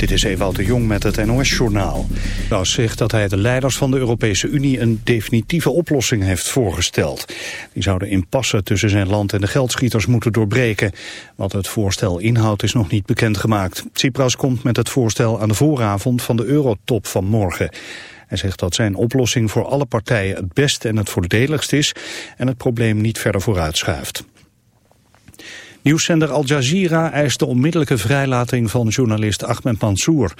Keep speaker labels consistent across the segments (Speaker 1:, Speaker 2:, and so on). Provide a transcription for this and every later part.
Speaker 1: Dit is Ewout de Jong met het NOS-journaal. Klaus zegt dat hij de leiders van de Europese Unie een definitieve oplossing heeft voorgesteld. Die zouden impasse tussen zijn land en de geldschieters moeten doorbreken. Wat het voorstel inhoudt is nog niet bekendgemaakt. Tsipras komt met het voorstel aan de vooravond van de eurotop van morgen. Hij zegt dat zijn oplossing voor alle partijen het beste en het voordeligst is... en het probleem niet verder vooruitschuift. Nieuwszender Al Jazeera eist de onmiddellijke vrijlating van journalist Ahmed Mansour.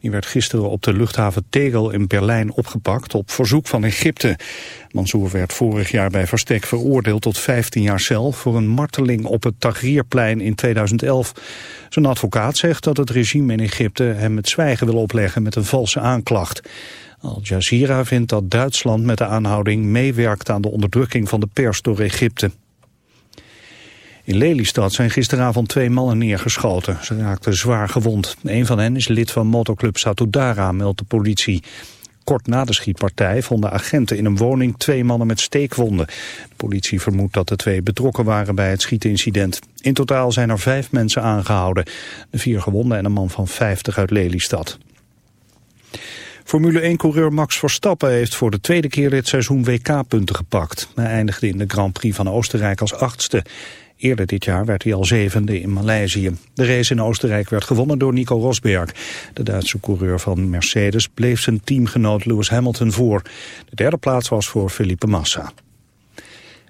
Speaker 1: Die werd gisteren op de luchthaven Tegel in Berlijn opgepakt op verzoek van Egypte. Mansour werd vorig jaar bij Verstek veroordeeld tot 15 jaar cel voor een marteling op het Tahrirplein in 2011. Zijn advocaat zegt dat het regime in Egypte hem het zwijgen wil opleggen met een valse aanklacht. Al Jazeera vindt dat Duitsland met de aanhouding meewerkt aan de onderdrukking van de pers door Egypte. In Lelystad zijn gisteravond twee mannen neergeschoten. Ze raakten zwaar gewond. Een van hen is lid van motoclub Satudara, meldt de politie. Kort na de schietpartij vonden agenten in een woning twee mannen met steekwonden. De politie vermoedt dat de twee betrokken waren bij het schietincident. In totaal zijn er vijf mensen aangehouden. De vier gewonden en een man van 50 uit Lelystad. Formule 1-coureur Max Verstappen heeft voor de tweede keer dit seizoen WK-punten gepakt. Hij eindigde in de Grand Prix van Oostenrijk als achtste. Eerder dit jaar werd hij al zevende in Maleisië. De race in Oostenrijk werd gewonnen door Nico Rosberg. De Duitse coureur van Mercedes bleef zijn teamgenoot Lewis Hamilton voor. De derde plaats was voor Felipe Massa.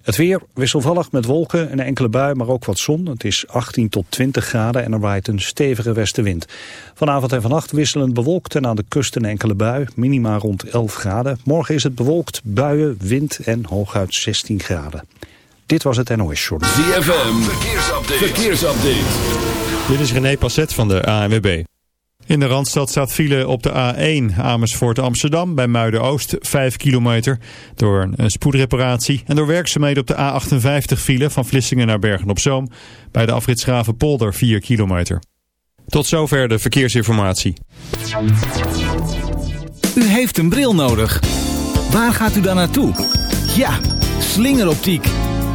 Speaker 1: Het weer wisselvallig met wolken, een enkele bui, maar ook wat zon. Het is 18 tot 20 graden en er waait een stevige westenwind. Vanavond en vannacht wisselend bewolkt en aan de kust een enkele bui. Minima rond 11 graden. Morgen is het bewolkt, buien, wind en hooguit 16 graden. Dit was het NOS Short.
Speaker 2: ZFM, verkeersupdate. verkeersupdate.
Speaker 3: Dit is René Passet van de ANWB. In de Randstad staat file op de A1 Amersfoort Amsterdam bij Muiden-Oost 5 kilometer door een spoedreparatie. En door werkzaamheden op de A58 file van Vlissingen naar Bergen-op-Zoom bij de afritsgraven Polder 4 kilometer. Tot zover de verkeersinformatie.
Speaker 4: U heeft een bril nodig. Waar gaat u dan naartoe? Ja, slingeroptiek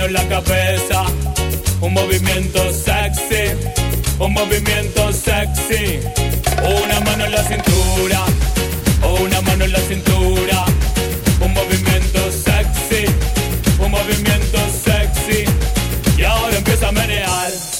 Speaker 5: mano en
Speaker 6: la cabeza, un movimiento sexy, un movimiento sexy.
Speaker 5: Una mano en la cintura, una mano en la cintura, un movimiento sexy, un movimiento sexy. Y ahora empieza a menear.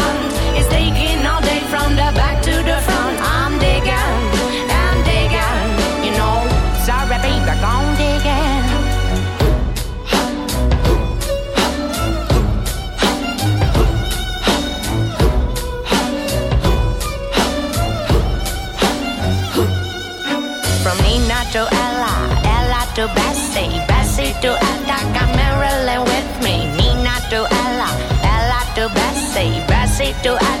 Speaker 6: Bessie, Bessie to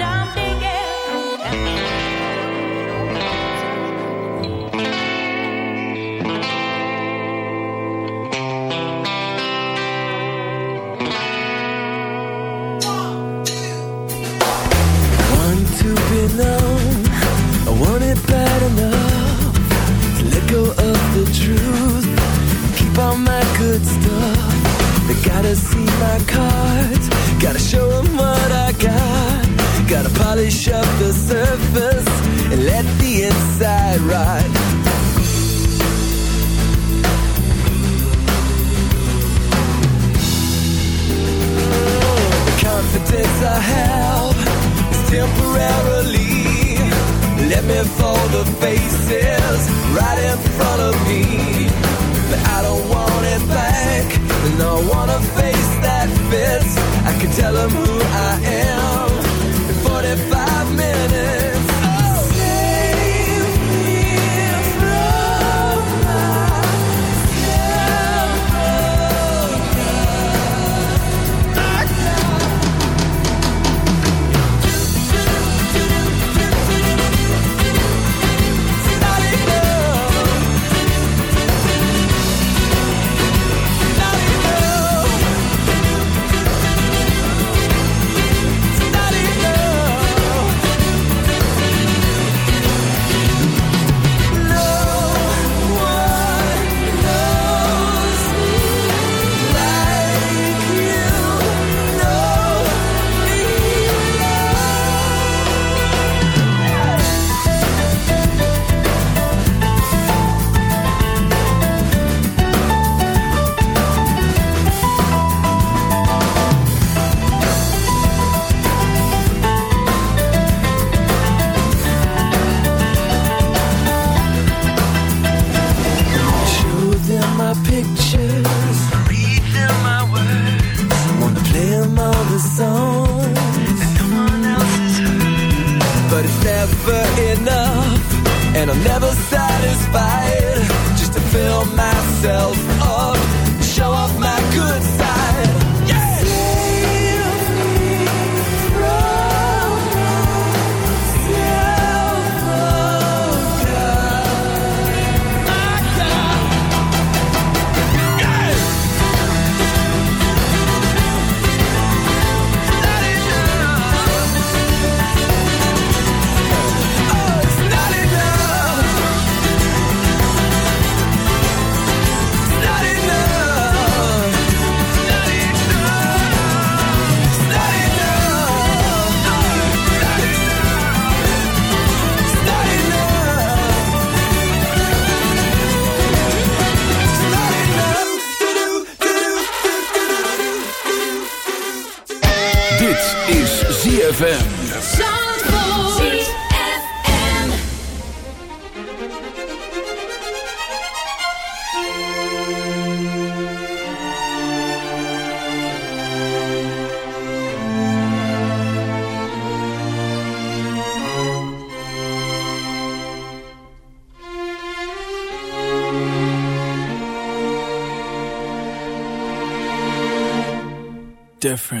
Speaker 7: Gotta see my cards. Gotta show 'em what I got. Gotta polish up the surface and let the inside ride.
Speaker 8: Different.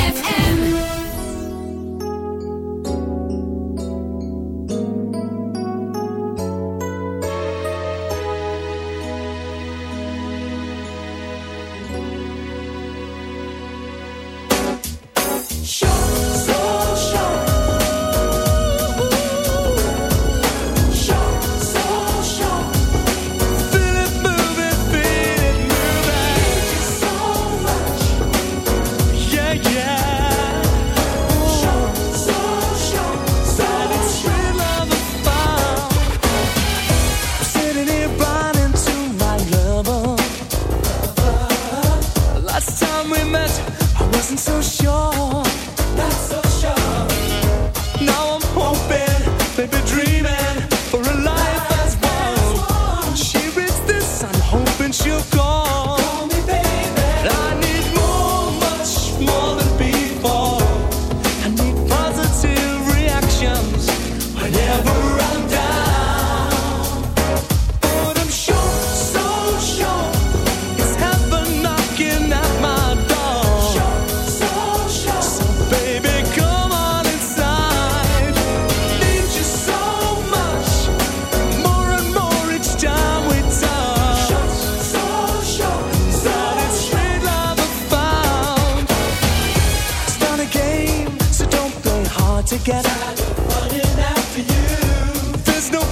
Speaker 9: Never before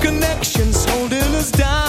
Speaker 9: I met your kind.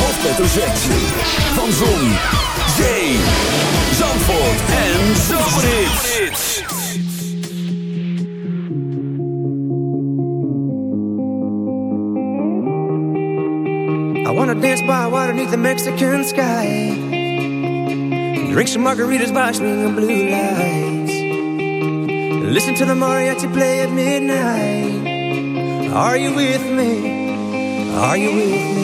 Speaker 2: hoofdletter Z. Van Zon, Zee, Zandvoort en Zomerhits.
Speaker 10: I wanna dance by water beneath the Mexican sky. Drink some margaritas by swinging blue lights. Listen to the mariachi play at midnight. Are you with me? Are you with me?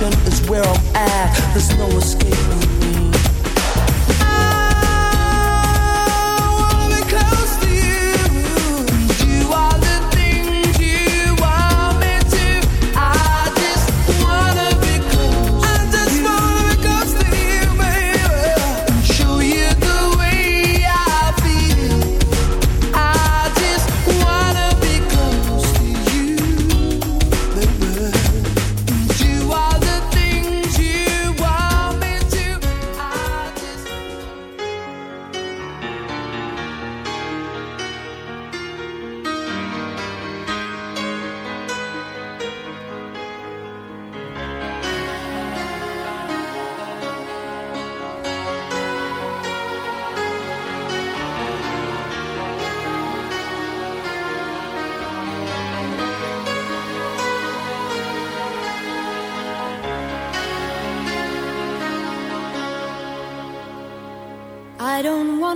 Speaker 9: Is where I'm